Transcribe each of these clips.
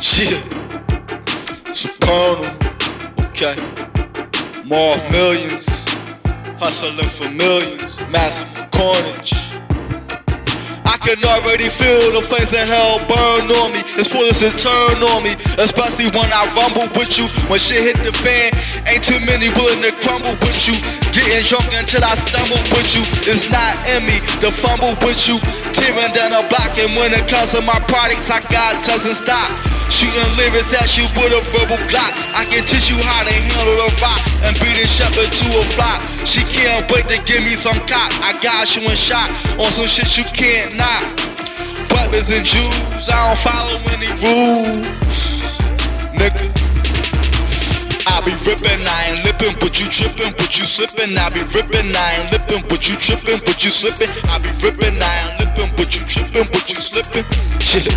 Shit. Supernal. Okay. More millions. Hustling for millions. Massive carnage. I can already feel the flames in hell burn on me. It's foolish to turn on me, especially when I rumble with you. When shit hit the fan, ain't too many willing to crumble with you. Getting drunk until I stumble with you. It's not in me to fumble with you. Tearing down the block, and when it comes to my products, I got doesn't stop. Shooting lyrics at you with a verbal block. I can teach you how to handle a rock and beat a shepherd to a flock. She can't wait to give me some cock. I got you in shot on some shit you can't knock. Weapons and Jews, I don't follow any rules. Nigga. I be rippin', I ain't lippin', but you trippin', but you slippin'. I be rippin', I ain't lippin', but you trippin', but you slippin'. I be rippin', I ain't lippin', but you trippin', but you slippin'. Shit.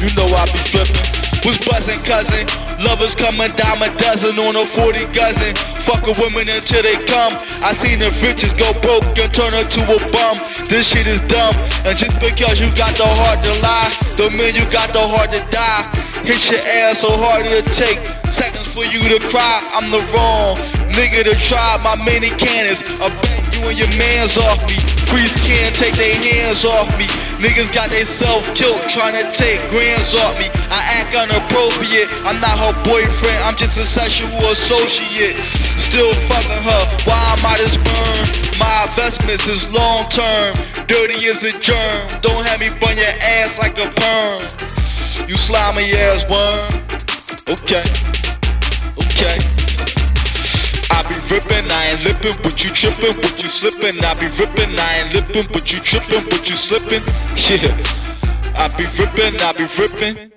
You know I be flippin'. Was buzzin' cousin. Lovers coming dime a dozen on a 40 dozen. Fuck a woman until they come. I seen the bitches go broke and turn her to a bum. This shit is dumb. And just because you got the heart to lie, don't mean you got the heart to die. Hit your ass so hard it'll take seconds for you to cry. I'm the wrong nigga to try my many cannons. I bang you and your mans off me. Priests can't take their hands off me. Niggas got they self killed trying to take grams off me. I act inappropriate. I'm not her boyfriend. I'm just a sexual associate. Still fucking her. Why am I this burn? My investments is long term. Dirty as a germ. Don't have me burn your ass like a perm. You slimy ass worm. Okay. Okay. I be rippin', I ain't lippin', but you trippin', but you slippin'. I be rippin', I ain't lippin', but you trippin', but you slippin'. Yeah. I be rippin', I be rippin'.